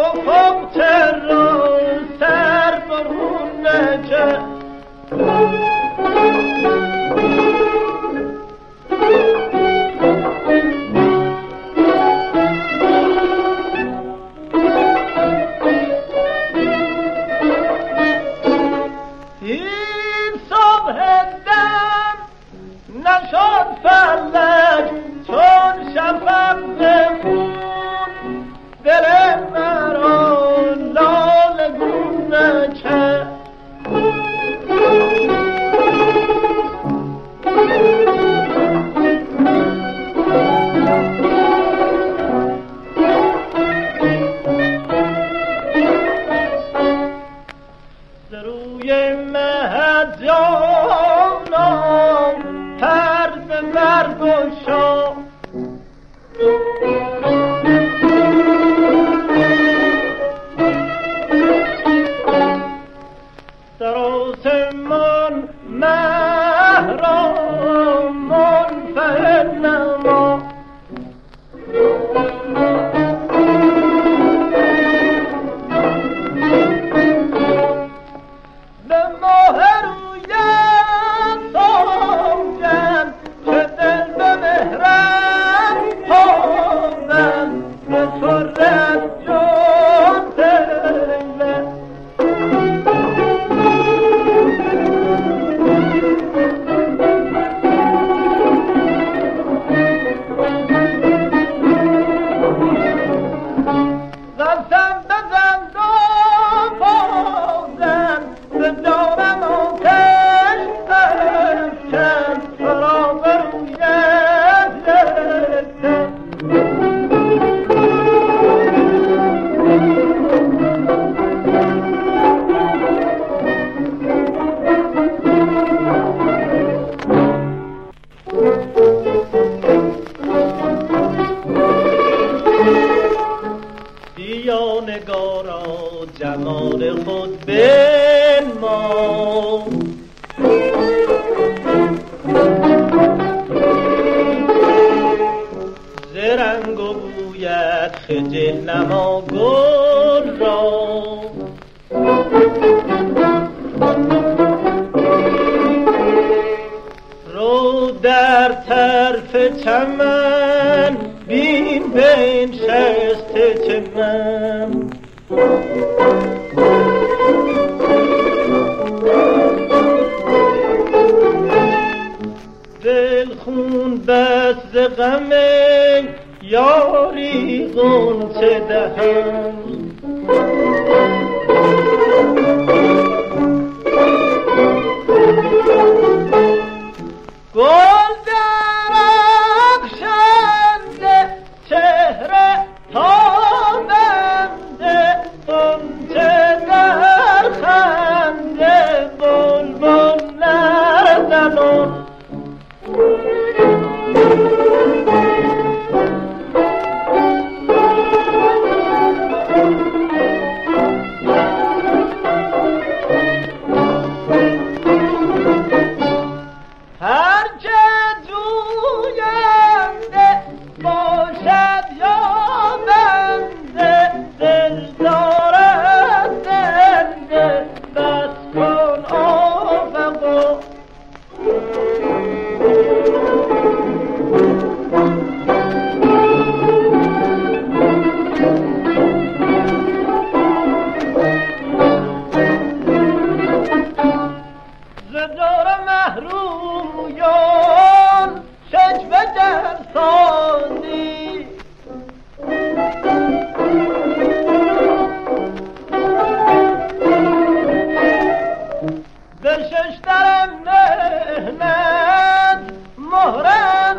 افق چرا سر برون نجه. نشد فلک چون شفق زمون مهد جانم مهجانا پرد برگشان شنوا گل را. رو در طرف چمن بین بین شسته چمن دل خون بس غمه یاری غنچه دهم به ششترم مهنت مهرم